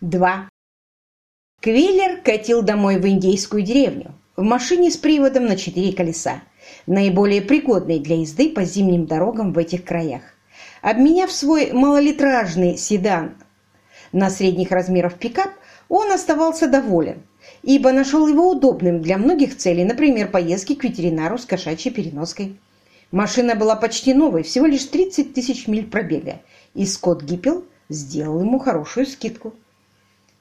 2. Квиллер катил домой в индейскую деревню в машине с приводом на четыре колеса, наиболее пригодной для езды по зимним дорогам в этих краях. Обменяв свой малолитражный седан на средних размеров пикап, он оставался доволен, ибо нашел его удобным для многих целей, например, поездки к ветеринару с кошачьей переноской. Машина была почти новой, всего лишь 30 тысяч миль пробега, и Скотт Гиппел сделал ему хорошую скидку.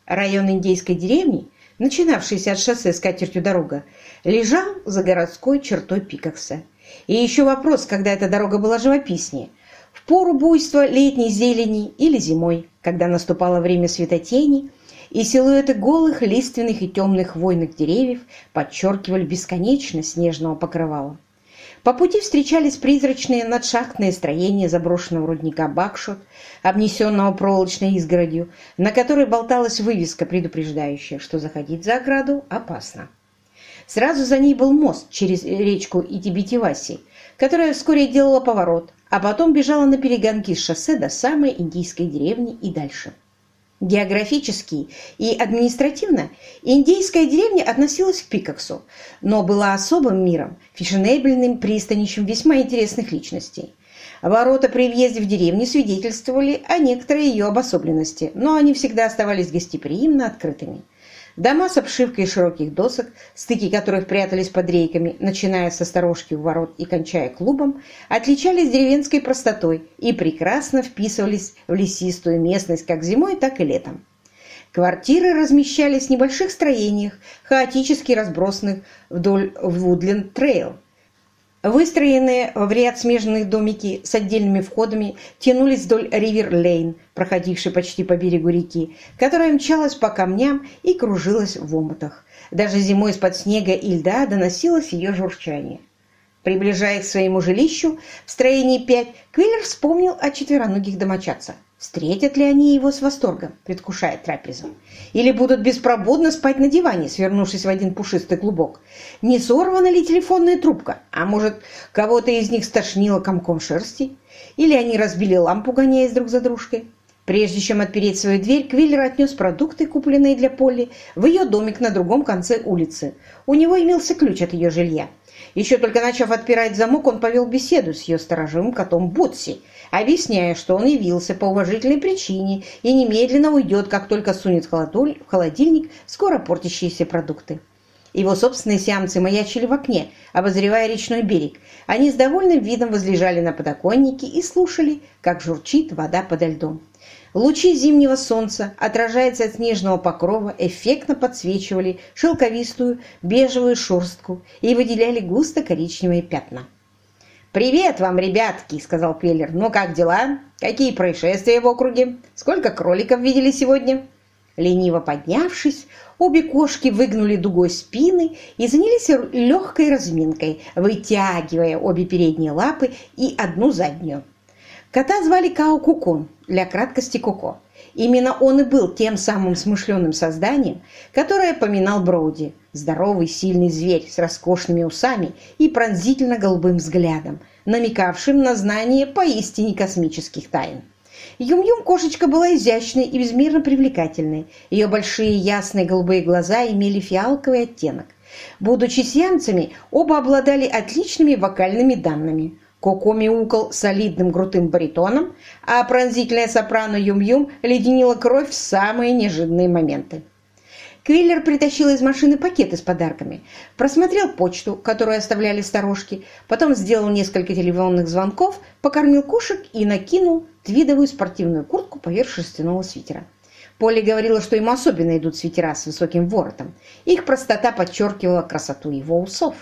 Район индейской деревни, начинавшийся от шоссе с катертью дорога, лежал за городской чертой Пикакса. И еще вопрос, когда эта дорога была живописнее – в пору буйства летней зелени или зимой, когда наступало время светотени, и силуэты голых, лиственных и темных хвойных деревьев подчеркивали бесконечность снежного покрывала. По пути встречались призрачные надшахтные строения заброшенного рудника Бакшот, обнесенного проволочной изгородью, на которой болталась вывеска, предупреждающая, что заходить за ограду опасно. Сразу за ней был мост через речку Итибитиваси, которая вскоре делала поворот, а потом бежала на перегонки с шоссе до самой индийской деревни и дальше. Географически и административно индейская деревня относилась к Пикаксу, но была особым миром, фешенебельным пристанищем весьма интересных личностей. Ворота при въезде в деревню свидетельствовали о некоторой ее обособленности, но они всегда оставались гостеприимно открытыми. Дома с обшивкой широких досок, стыки которых прятались под рейками, начиная со сторожки у ворот и кончая клубом, отличались деревенской простотой и прекрасно вписывались в лесистую местность как зимой, так и летом. Квартиры размещались в небольших строениях, хаотически разбросанных вдоль Вудленд-трейл, Выстроенные в ряд смежные домики с отдельными входами тянулись вдоль Ривер-Лейн, проходившей почти по берегу реки, которая мчалась по камням и кружилась в омутах. Даже зимой из-под снега и льда доносилось ее журчание. Приближаясь к своему жилищу в строении 5, Квиллер вспомнил о четвероногих домочадцах. Встретят ли они его с восторгом, предвкушая трапезу? Или будут беспробудно спать на диване, свернувшись в один пушистый клубок? Не сорвана ли телефонная трубка? А может, кого-то из них стошнило комком шерсти? Или они разбили лампу, гоняясь друг за дружкой? Прежде чем отпереть свою дверь, Квиллер отнес продукты, купленные для Полли, в ее домик на другом конце улицы. У него имелся ключ от ее жилья. Еще только начав отпирать замок, он повел беседу с ее сторожевым котом Ботси, объясняя, что он явился по уважительной причине и немедленно уйдет, как только сунет в холодильник скоро портящиеся продукты. Его собственные сиамцы маячили в окне, обозревая речной берег. Они с довольным видом возлежали на подоконнике и слушали, как журчит вода подо льдом. Лучи зимнего солнца, отражаясь от снежного покрова, эффектно подсвечивали шелковистую бежевую шерстку и выделяли густо-коричневые пятна. «Привет вам, ребятки!» — сказал Квеллер. «Ну как дела? Какие происшествия в округе? Сколько кроликов видели сегодня?» Лениво поднявшись, обе кошки выгнули дугой спины и занялись легкой разминкой, вытягивая обе передние лапы и одну заднюю. Кота звали Као Кукун, для краткости Коко. Именно он и был тем самым смышленым созданием, которое поминал Броуди. Здоровый, сильный зверь с роскошными усами и пронзительно-голубым взглядом, намекавшим на знание поистине космических тайн. Юм-Юм кошечка была изящной и безмерно привлекательной. Ее большие ясные голубые глаза имели фиалковый оттенок. Будучи сиамцами, оба обладали отличными вокальными данными. Коко мяукал солидным крутым баритоном, а пронзительная сопрано Юм-Юм леденила кровь в самые неожиданные моменты. Квиллер притащил из машины пакеты с подарками, просмотрел почту, которую оставляли сторожки, потом сделал несколько телефонных звонков, покормил кошек и накинул твидовую спортивную куртку поверх шерстяного свитера. Полли говорила, что ему особенно идут свитера с высоким воротом. Их простота подчеркивала красоту его усов.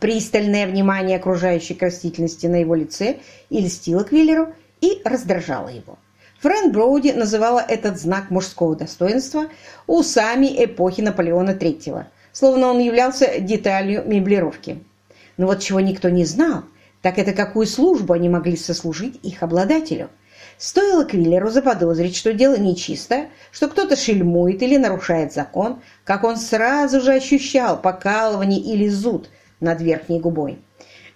Пристальное внимание окружающей растительности на его лице и льстило Квиллеру, и раздражало его. Фрэн Броуди называла этот знак мужского достоинства усами эпохи Наполеона III, словно он являлся деталью меблировки. Но вот чего никто не знал, так это какую службу они могли сослужить их обладателю. Стоило Квиллеру заподозрить, что дело нечисто, что кто-то шельмует или нарушает закон, как он сразу же ощущал покалывание или зуд – над верхней губой.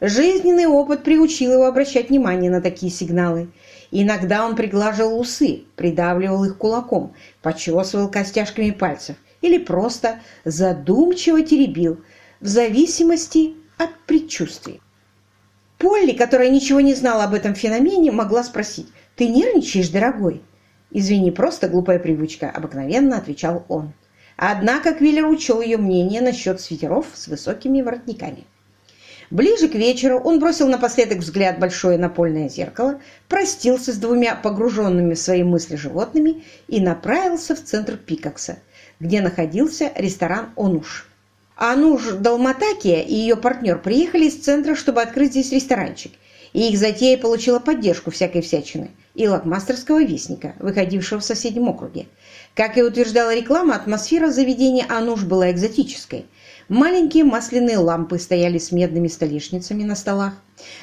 Жизненный опыт приучил его обращать внимание на такие сигналы, Иногда он приглаживал усы, придавливал их кулаком, почесывал костяшками пальцев или просто задумчиво теребил, в зависимости от предчувствий. Полли, которая ничего не знала об этом феномене, могла спросить, «Ты нервничаешь, дорогой?» «Извини, просто глупая привычка», — обыкновенно отвечал он. Однако Квиллер учел ее мнение насчет свитеров с высокими воротниками. Ближе к вечеру он бросил напоследок взгляд большое напольное зеркало, простился с двумя погруженными в свои мысли животными и направился в центр Пикакса, где находился ресторан «Онуш». Ануш Далматакия и ее партнер приехали из центра, чтобы открыть здесь ресторанчик, и их затея получила поддержку всякой всячины и лакмастерского вестника, выходившего в соседнем округе. Как и утверждала реклама, атмосфера заведения Ануш была экзотической. Маленькие масляные лампы стояли с медными столешницами на столах,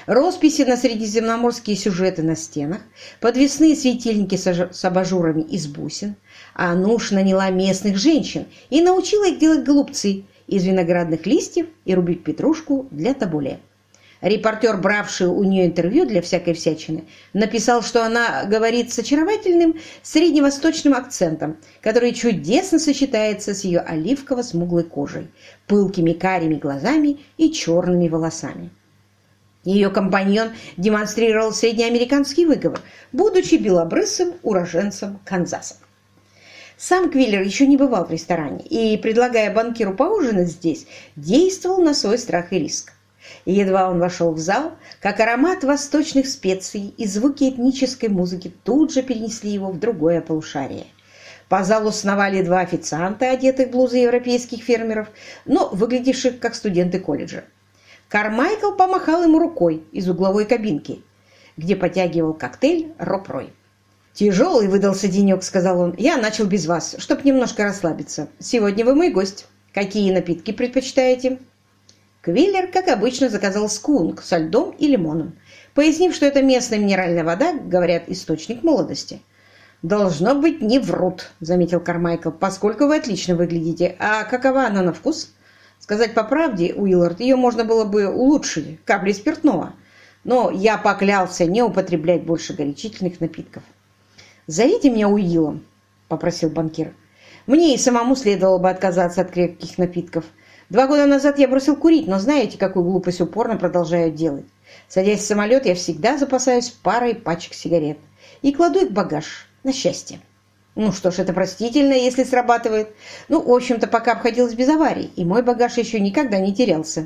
росписи на средиземноморские сюжеты на стенах, подвесные светильники с абажурами из бусин. Ануш наняла местных женщин и научила их делать голубцы из виноградных листьев и рубить петрушку для табуле. Репортер, бравший у нее интервью для всякой всячины, написал, что она говорит с очаровательным средневосточным акцентом, который чудесно сочетается с ее оливково-смуглой кожей, пылкими карими глазами и черными волосами. Ее компаньон демонстрировал среднеамериканский выговор, будучи белобрысым уроженцем Канзаса. Сам Квиллер еще не бывал в ресторане и, предлагая банкиру поужинать здесь, действовал на свой страх и риск. И едва он вошел в зал, как аромат восточных специй и звуки этнической музыки тут же перенесли его в другое полушарие. По залу сновали два официанта, одетых в блузы европейских фермеров, но выглядевших как студенты колледжа. Кармайкл помахал ему рукой из угловой кабинки, где потягивал коктейль Роб-Рой. «Тяжелый выдался денек», — сказал он. «Я начал без вас, чтобы немножко расслабиться. Сегодня вы мой гость. Какие напитки предпочитаете?» Квиллер, как обычно, заказал скунг со льдом и лимоном, пояснив, что это местная минеральная вода, говорят, источник молодости. «Должно быть, не врут», — заметил Кармайкл, «поскольку вы отлично выглядите. А какова она на вкус?» Сказать по правде, Уиллард, ее можно было бы улучшить каплей спиртного. Но я поклялся не употреблять больше горячительных напитков. «Зовите меня Уиллом», — попросил банкир. «Мне и самому следовало бы отказаться от крепких напитков. Два года назад я бросил курить, но знаете, какую глупость упорно продолжаю делать? Садясь в самолет, я всегда запасаюсь парой пачек сигарет и кладу их в багаж, на счастье. Ну что ж, это простительно, если срабатывает. Ну, в общем-то, пока обходилось без аварий, и мой багаж еще никогда не терялся.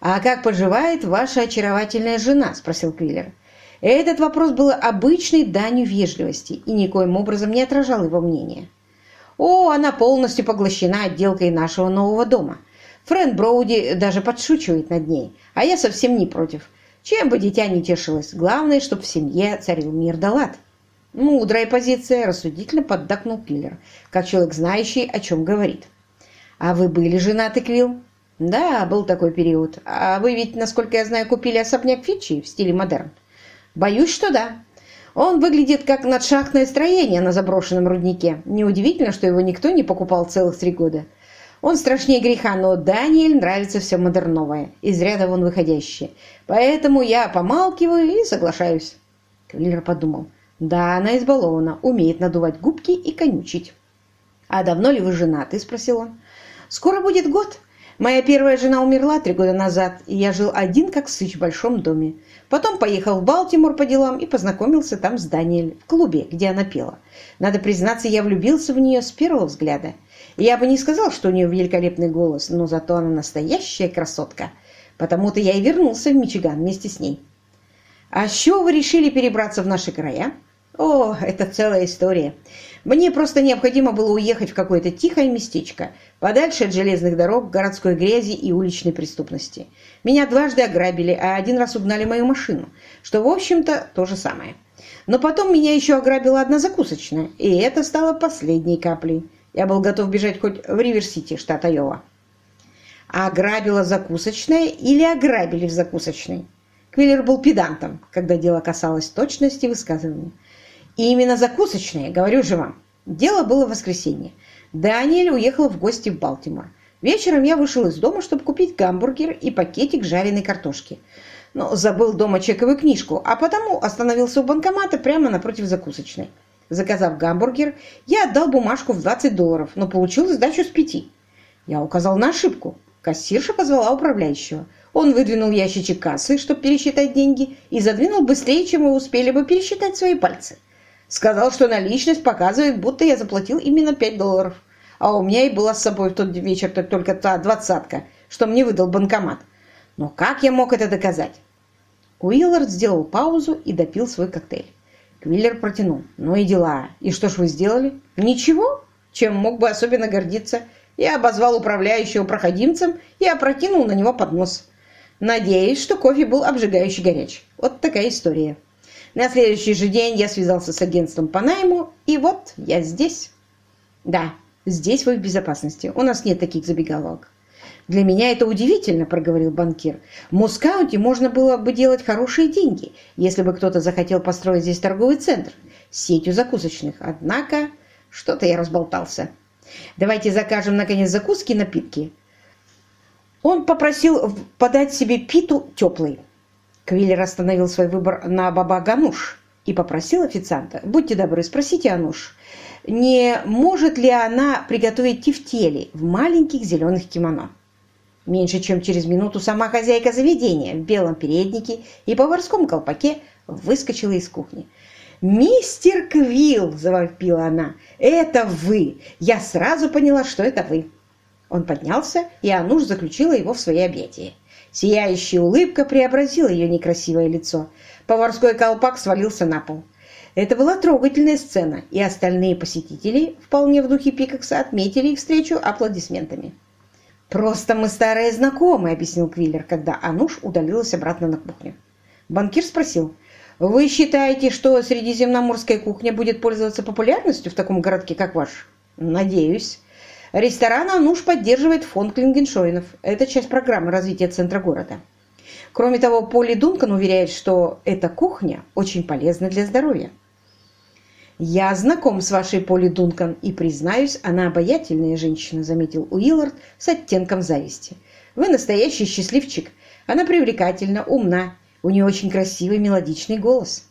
«А как поживает ваша очаровательная жена?» – спросил Квиллер. Этот вопрос был обычной данью вежливости и никоим образом не отражал его мнения. «О, она полностью поглощена отделкой нашего нового дома. Фрэнд Броуди даже подшучивает над ней, а я совсем не против. Чем бы дитя не тешилось, главное, чтобы в семье царил мир да лад. Мудрая позиция, рассудительно поддакнул Киллер, как человек, знающий, о чем говорит. А вы были женаты, Квилл? Да, был такой период. А вы ведь, насколько я знаю, купили особняк Фичи в стиле модерн? Боюсь, что да. Он выглядит как надшахтное строение на заброшенном руднике. Неудивительно, что его никто не покупал целых три года. Он страшнее греха, но Даниэль нравится все модерновое, из ряда вон выходящее. Поэтому я помалкиваю и соглашаюсь. Кавиллер подумал. Да, она избалована, умеет надувать губки и конючить. «А давно ли вы женаты?» – спросил он. «Скоро будет год. Моя первая жена умерла три года назад, и я жил один как сыч в большом доме. Потом поехал в Балтимор по делам и познакомился там с Даниэль в клубе, где она пела. Надо признаться, я влюбился в нее с первого взгляда. Я бы не сказал, что у нее великолепный голос, но зато она настоящая красотка. Потому-то я и вернулся в Мичиган вместе с ней. А с чего вы решили перебраться в наши края? О, это целая история. Мне просто необходимо было уехать в какое-то тихое местечко, подальше от железных дорог, городской грязи и уличной преступности. Меня дважды ограбили, а один раз угнали мою машину, что, в общем-то, то же самое. Но потом меня еще ограбила одна закусочная, и это стало последней каплей. Я был готов бежать хоть в Ривер-Сити, штат Айова. А ограбила закусочная или ограбили в закусочной? Квиллер был педантом, когда дело касалось точности высказывания. И именно закусочная, говорю же вам. Дело было в воскресенье. Даниэль уехал в гости в Балтимор. Вечером я вышел из дома, чтобы купить гамбургер и пакетик жареной картошки. но забыл дома чековую книжку, а потому остановился у банкомата прямо напротив закусочной. Заказав гамбургер, я отдал бумажку в 20 долларов, но получил сдачу с пяти. Я указал на ошибку. Кассирша позвала управляющего. Он выдвинул ящичек кассы, чтобы пересчитать деньги, и задвинул быстрее, чем мы успели бы пересчитать свои пальцы. Сказал, что наличность показывает, будто я заплатил именно 5 долларов. А у меня и была с собой в тот вечер только та двадцатка, что мне выдал банкомат. Но как я мог это доказать? Уиллард сделал паузу и допил свой коктейль. Квиллер протянул. «Ну и дела. И что ж вы сделали?» «Ничего, чем мог бы особенно гордиться. Я обозвал управляющего проходимцем и опрокинул на него поднос. Надеюсь, что кофе был обжигающе горяч. Вот такая история. На следующий же день я связался с агентством по найму, и вот я здесь. Да, здесь вы в безопасности. У нас нет таких забегаловок. «Для меня это удивительно», – проговорил банкир. «В Мускаунте можно было бы делать хорошие деньги, если бы кто-то захотел построить здесь торговый центр с сетью закусочных. Однако что-то я разболтался. Давайте закажем, наконец, закуски и напитки». Он попросил подать себе питу теплый. Квиллер остановил свой выбор на баба Гануш и попросил официанта. «Будьте добры, спросите Ануш, не может ли она приготовить тефтели в маленьких зеленых кимоно?» Меньше чем через минуту сама хозяйка заведения в белом переднике и поварском колпаке выскочила из кухни. «Мистер Квилл!» – завопила она. «Это вы! Я сразу поняла, что это вы!» Он поднялся, и Ануш заключила его в свои объятия. Сияющая улыбка преобразила ее некрасивое лицо. Поварской колпак свалился на пол. Это была трогательная сцена, и остальные посетители, вполне в духе Пикакса, отметили их встречу аплодисментами. «Просто мы старые знакомые», — объяснил Квиллер, когда Ануш удалилась обратно на кухню. Банкир спросил, «Вы считаете, что средиземноморская кухня будет пользоваться популярностью в таком городке, как ваш?» «Надеюсь. Ресторан Ануш поддерживает фонд Клингеншоинов. Это часть программы развития центра города. Кроме того, Поли Дункан уверяет, что эта кухня очень полезна для здоровья. «Я знаком с вашей Поли Дункан, и, признаюсь, она обаятельная женщина», — заметил Уиллард с оттенком зависти. «Вы настоящий счастливчик. Она привлекательна, умна, у нее очень красивый мелодичный голос».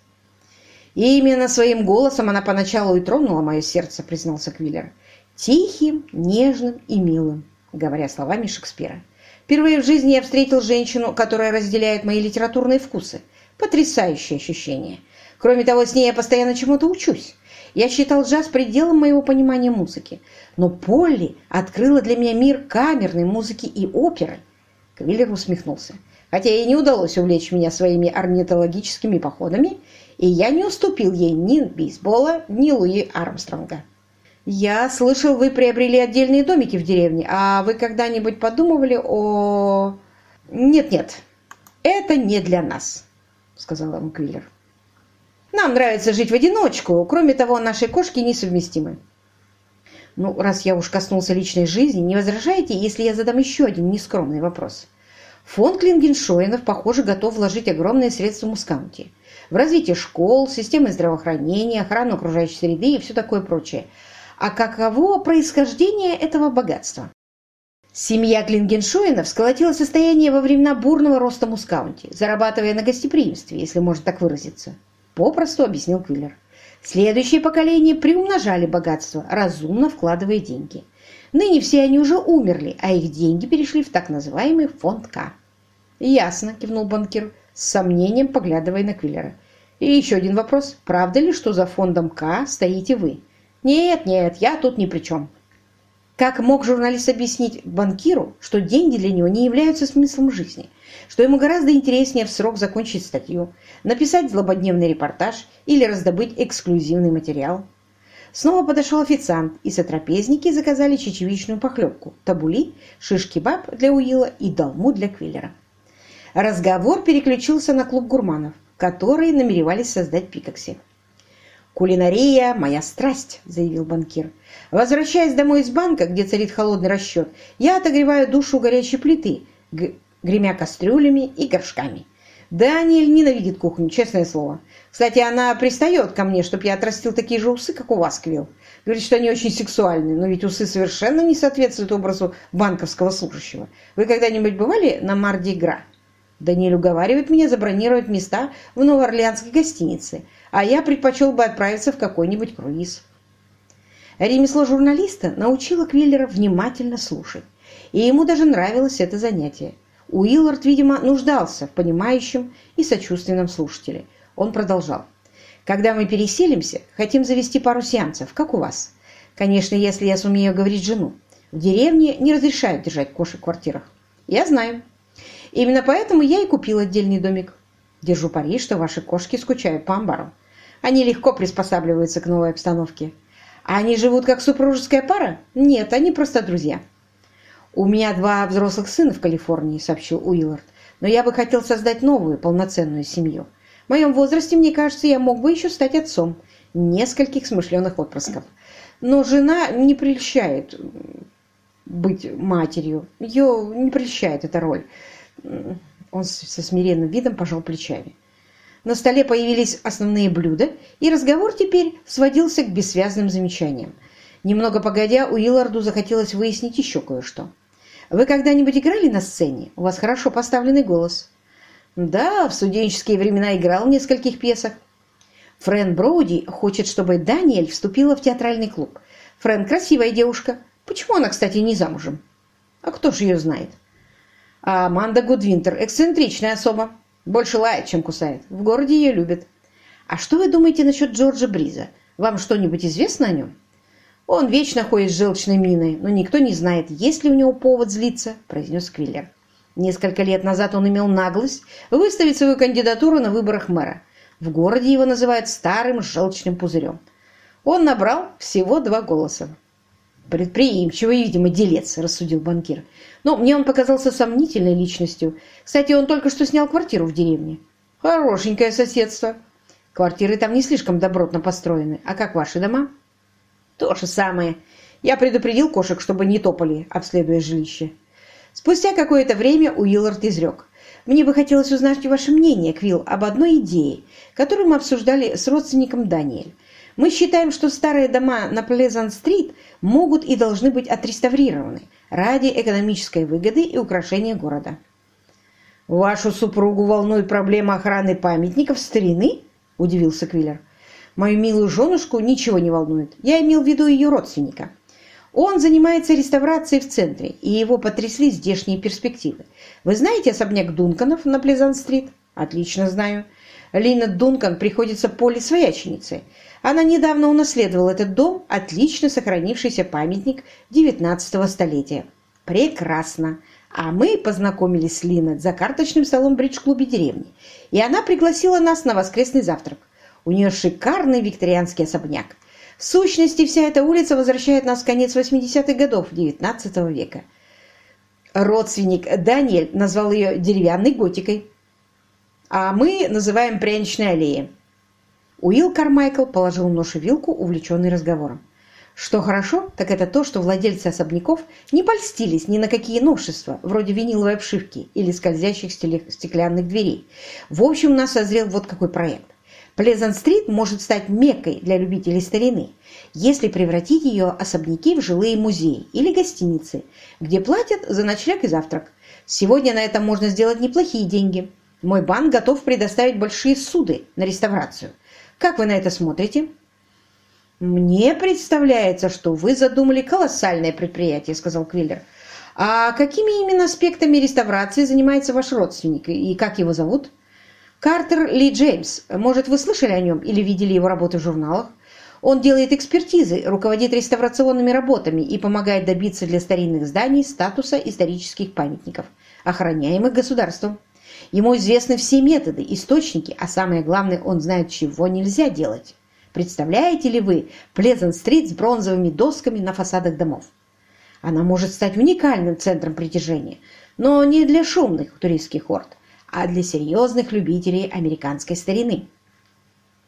«И именно своим голосом она поначалу и тронула мое сердце», — признался Квиллер. «Тихим, нежным и милым», — говоря словами Шекспира. «Впервые в жизни я встретил женщину, которая разделяет мои литературные вкусы. Потрясающее ощущение. Кроме того, с ней я постоянно чему-то учусь. Я считал джаз пределом моего понимания музыки, но Полли открыла для меня мир камерной музыки и оперы. Квиллер усмехнулся. Хотя ей не удалось увлечь меня своими орнитологическими походами, и я не уступил ей ни бейсбола, ни Луи Армстронга. «Я слышал, вы приобрели отдельные домики в деревне, а вы когда-нибудь подумывали о...» «Нет-нет, это не для нас», — сказал ему Квиллер. Нам нравится жить в одиночку. Кроме того, наши кошки несовместимы. Ну, раз я уж коснулся личной жизни, не возражаете, если я задам еще один нескромный вопрос? Фонд Клингеншоинов, похоже, готов вложить огромные средства в Мускаунте. В развитие школ, системы здравоохранения, охрану окружающей среды и все такое прочее. А каково происхождение этого богатства? Семья Клингеншоинов сколотила состояние во времена бурного роста Мускаунти, зарабатывая на гостеприимстве, если можно так выразиться. Попросту объяснил Квиллер. Следующее поколение приумножали богатство, разумно вкладывая деньги. Ныне все они уже умерли, а их деньги перешли в так называемый фонд К. «Ясно», – кивнул банкир, с сомнением поглядывая на Квиллера. «И еще один вопрос. Правда ли, что за фондом К стоите вы?» «Нет, нет, я тут ни при чем». Как мог журналист объяснить банкиру, что деньги для него не являются смыслом жизни – что ему гораздо интереснее в срок закончить статью, написать злободневный репортаж или раздобыть эксклюзивный материал. Снова подошел официант, и сотрапезники заказали чечевичную похлебку, табули, шишки баб для Уилла и долму для Квиллера. Разговор переключился на клуб гурманов, которые намеревались создать Пикокси. «Кулинария – моя страсть», – заявил банкир. «Возвращаясь домой из банка, где царит холодный расчет, я отогреваю душу горячей плиты, гремя кастрюлями и горшками. Даниэль ненавидит кухню, честное слово. Кстати, она пристает ко мне, чтобы я отрастил такие же усы, как у вас, Квилл. Говорит, что они очень сексуальны, но ведь усы совершенно не соответствуют образу банковского служащего. Вы когда-нибудь бывали на Марди Гра? Даниэль уговаривает меня забронировать места в Новоорлеанской гостинице, а я предпочел бы отправиться в какой-нибудь круиз. Ремесло журналиста научило Квиллера внимательно слушать, и ему даже нравилось это занятие. Уиллард, видимо, нуждался в понимающем и сочувственном слушателе. Он продолжал. «Когда мы переселимся, хотим завести пару сеансов, как у вас. Конечно, если я сумею говорить жену. В деревне не разрешают держать кошек в квартирах. Я знаю. Именно поэтому я и купил отдельный домик. Держу пари, что ваши кошки скучают по амбару. Они легко приспосабливаются к новой обстановке. А они живут как супружеская пара? Нет, они просто друзья. «У меня два взрослых сына в Калифорнии», — сообщил Уиллард. «Но я бы хотел создать новую, полноценную семью. В моем возрасте, мне кажется, я мог бы еще стать отцом нескольких смышленых отпрысков. Но жена не прельщает быть матерью. Ее не прельщает эта роль. Он со смиренным видом пожал плечами. На столе появились основные блюда, и разговор теперь сводился к бессвязным замечаниям. Немного погодя, Уилларду захотелось выяснить еще кое-что. «Вы когда-нибудь играли на сцене? У вас хорошо поставленный голос». «Да, в студенческие времена играл в нескольких пьесах». Фрэн Броуди хочет, чтобы Даниэль вступила в театральный клуб. Фрэн красивая девушка. Почему она, кстати, не замужем? А кто же ее знает? А Аманда Гудвинтер – эксцентричная особа. Больше лает, чем кусает. В городе ее любят. А что вы думаете насчет Джорджа Бриза? Вам что-нибудь известно о нем? Он вечно ходит с желчной миной, но никто не знает, есть ли у него повод злиться, произнес Квиллер. Несколько лет назад он имел наглость выставить свою кандидатуру на выборах мэра. В городе его называют старым желчным пузырем. Он набрал всего два голоса. «Предприимчивый, видимо, делец», – рассудил банкир. «Но мне он показался сомнительной личностью. Кстати, он только что снял квартиру в деревне. Хорошенькое соседство. Квартиры там не слишком добротно построены. А как ваши дома?» «То же самое. Я предупредил кошек, чтобы не топали, обследуя жилище». Спустя какое-то время Уиллард изрек. «Мне бы хотелось узнать ваше мнение, Квилл, об одной идее, которую мы обсуждали с родственником Даниэль. Мы считаем, что старые дома на Плезант-стрит могут и должны быть отреставрированы ради экономической выгоды и украшения города. «Вашу супругу волнует проблема охраны памятников старины?» – удивился Квиллер. «Мою милую женушку ничего не волнует. Я имел в виду ее родственника. Он занимается реставрацией в центре, и его потрясли здешние перспективы. Вы знаете особняк Дунканов на Плезант-стрит?» «Отлично знаю. Лина Дункан приходится Поле свояченицей. Она недавно унаследовала этот дом, отлично сохранившийся памятник XIX столетия. Прекрасно. А мы познакомились с Линой за карточным столом бридж-клубе деревни. И она пригласила нас на воскресный завтрак. У нее шикарный викторианский особняк. В сущности, вся эта улица возвращает нас в конец 80-х годов XIX века. Родственник Даниэль назвал ее деревянной готикой, а мы называем пряничной аллеей. Уилл Кармайкл положил нож и вилку, увлеченный разговором. Что хорошо, так это то, что владельцы особняков не польстились ни на какие новшества, вроде виниловой обшивки или скользящих стеклянных дверей. В общем, у нас созрел вот какой проект. Плезант-стрит может стать меккой для любителей старины, если превратить ее особняки в жилые музеи или гостиницы, где платят за ночлег и завтрак. Сегодня на этом можно сделать неплохие деньги. Мой банк готов предоставить большие суды на реставрацию. Как вы на это смотрите? Мне представляется, что вы задумали колоссальное предприятие, сказал Квиллер. А какими именно аспектами реставрации занимается ваш родственник и как его зовут? Картер Ли Джеймс. Может, вы слышали о нем или видели его работы в журналах? Он делает экспертизы, руководит реставрационными работами и помогает добиться для старинных зданий статуса исторических памятников, охраняемых государством. Ему известны все методы, источники, а самое главное, он знает, чего нельзя делать. Представляете ли вы Плезант-стрит с бронзовыми досками на фасадах домов? Она может стать уникальным центром притяжения, но не для шумных туристских орд, а для серьезных любителей американской старины.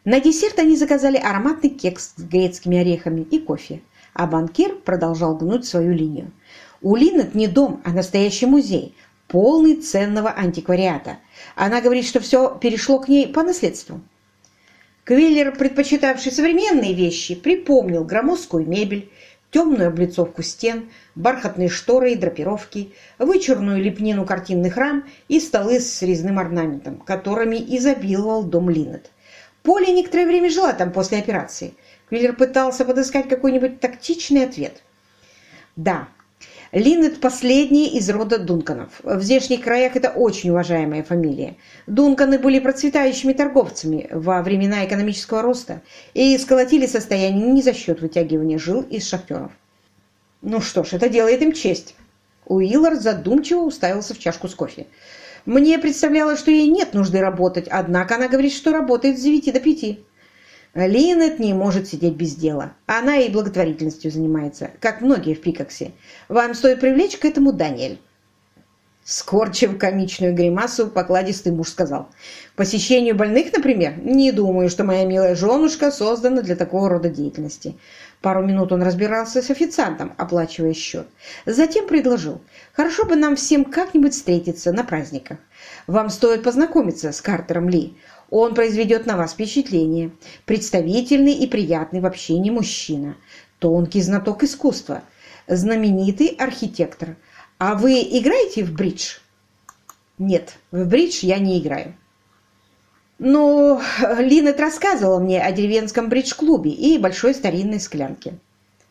На десерт они заказали ароматный кекс с грецкими орехами и кофе, а банкир продолжал гнуть свою линию. У Линнет не дом, а настоящий музей, полный ценного антиквариата. Она говорит, что все перешло к ней по наследству. Квиллер, предпочитавший современные вещи, припомнил громоздкую мебель, темную облицовку стен, бархатные шторы и драпировки, вычурную лепнину картинных рам и столы с резным орнаментом, которыми изобиловал дом Линнет. Поля некоторое время жила там после операции. Квиллер пытался подыскать какой-нибудь тактичный ответ. Да, Линнет последний из рода Дунканов. В здешних краях это очень уважаемая фамилия. Дунканы были процветающими торговцами во времена экономического роста и сколотили состояние не за счет вытягивания жил из шахтеров. Ну что ж, это делает им честь. Уиллар задумчиво уставился в чашку с кофе. Мне представлялось, что ей нет нужды работать, однако она говорит, что работает с 9 до 5. Линет не может сидеть без дела. Она и благотворительностью занимается, как многие в Пикаксе. Вам стоит привлечь к этому Даниэль. Скорчив комичную гримасу, покладистый муж сказал. посещению больных, например? Не думаю, что моя милая женушка создана для такого рода деятельности. Пару минут он разбирался с официантом, оплачивая счет. Затем предложил. Хорошо бы нам всем как-нибудь встретиться на праздниках. Вам стоит познакомиться с Картером Ли. Он произведет на вас впечатление. Представительный и приятный в общении мужчина. Тонкий знаток искусства. Знаменитый архитектор. А вы играете в бридж? Нет, в бридж я не играю. Но Линет рассказывала мне о деревенском бридж-клубе и большой старинной склянке.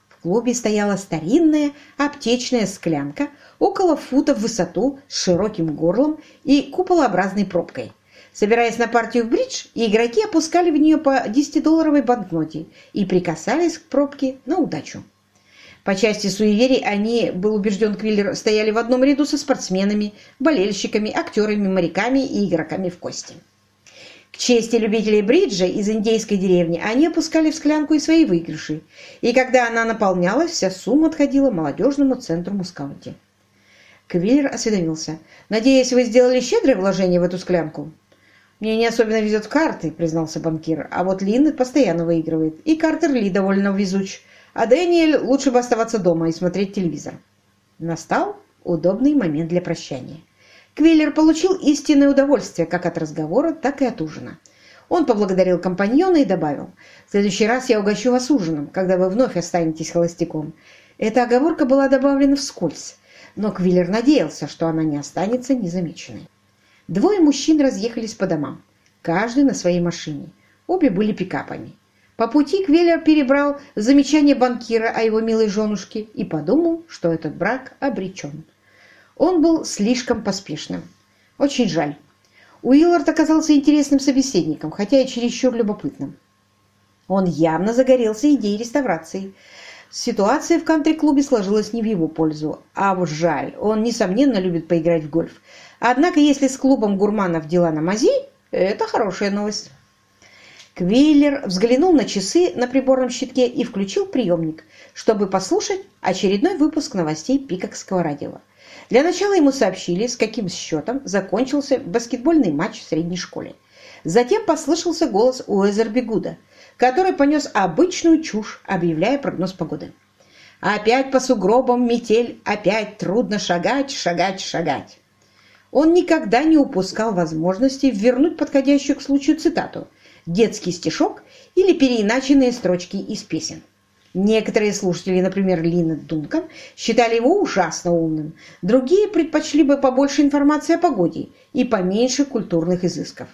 В клубе стояла старинная аптечная склянка около фута в высоту с широким горлом и куполообразной пробкой. Собираясь на партию в бридж, игроки опускали в нее по 10-долларовой банкноте и прикасались к пробке на удачу. По части суеверий они, был убежден Квиллер, стояли в одном ряду со спортсменами, болельщиками, актерами, моряками и игроками в кости. К чести любителей бриджа из индейской деревни они опускали в склянку и свои выигрыши, и когда она наполнялась, вся сумма отходила молодежному центру Мускаути. Квиллер осведомился. «Надеюсь, вы сделали щедрое вложение в эту склянку?» «Мне не особенно везет в карты», — признался банкир. «А вот Линнет постоянно выигрывает. И Картер Ли довольно везуч. А Дэниэль лучше бы оставаться дома и смотреть телевизор». Настал удобный момент для прощания. Квиллер получил истинное удовольствие как от разговора, так и от ужина. Он поблагодарил компаньона и добавил, «В следующий раз я угощу вас ужином, когда вы вновь останетесь холостяком». Эта оговорка была добавлена вскользь, но Квиллер надеялся, что она не останется незамеченной. Двое мужчин разъехались по домам, каждый на своей машине. Обе были пикапами. По пути Квеллер перебрал замечание банкира о его милой женушке и подумал, что этот брак обречен. Он был слишком поспешным. Очень жаль. Уиллард оказался интересным собеседником, хотя и чересчур любопытным. Он явно загорелся идеей реставрации. Ситуация в кантри-клубе сложилась не в его пользу. А вот жаль, он, несомненно, любит поиграть в гольф. Однако, если с клубом гурманов дела на мази, это хорошая новость. Квиллер взглянул на часы на приборном щитке и включил приемник, чтобы послушать очередной выпуск новостей Пикокского радио. Для начала ему сообщили, с каким счетом закончился баскетбольный матч в средней школе. Затем послышался голос Уэзер Бегуда, который понес обычную чушь, объявляя прогноз погоды. «Опять по сугробам метель, опять трудно шагать, шагать, шагать». Он никогда не упускал возможности вернуть подходящую к случаю цитату, детский стишок или переиначенные строчки из песен. Некоторые слушатели, например, Лина Дункан, считали его ужасно умным, другие предпочли бы побольше информации о погоде и поменьше культурных изысков.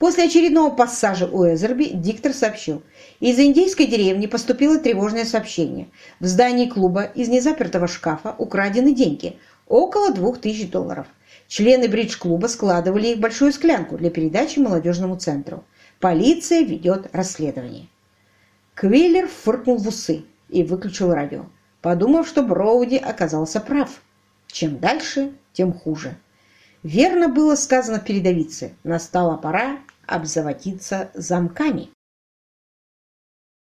После очередного пассажа у Эзерби диктор сообщил, из индейской деревни поступило тревожное сообщение. В здании клуба из незапертого шкафа украдены деньги, около двух тысяч долларов. Члены бридж-клуба складывали их в большую склянку для передачи молодежному центру. Полиция ведет расследование. Квиллер фыркнул в усы и выключил радио, подумав, что Броуди оказался прав. Чем дальше, тем хуже. Верно было сказано в передовице. Настала пора обзаводиться замками.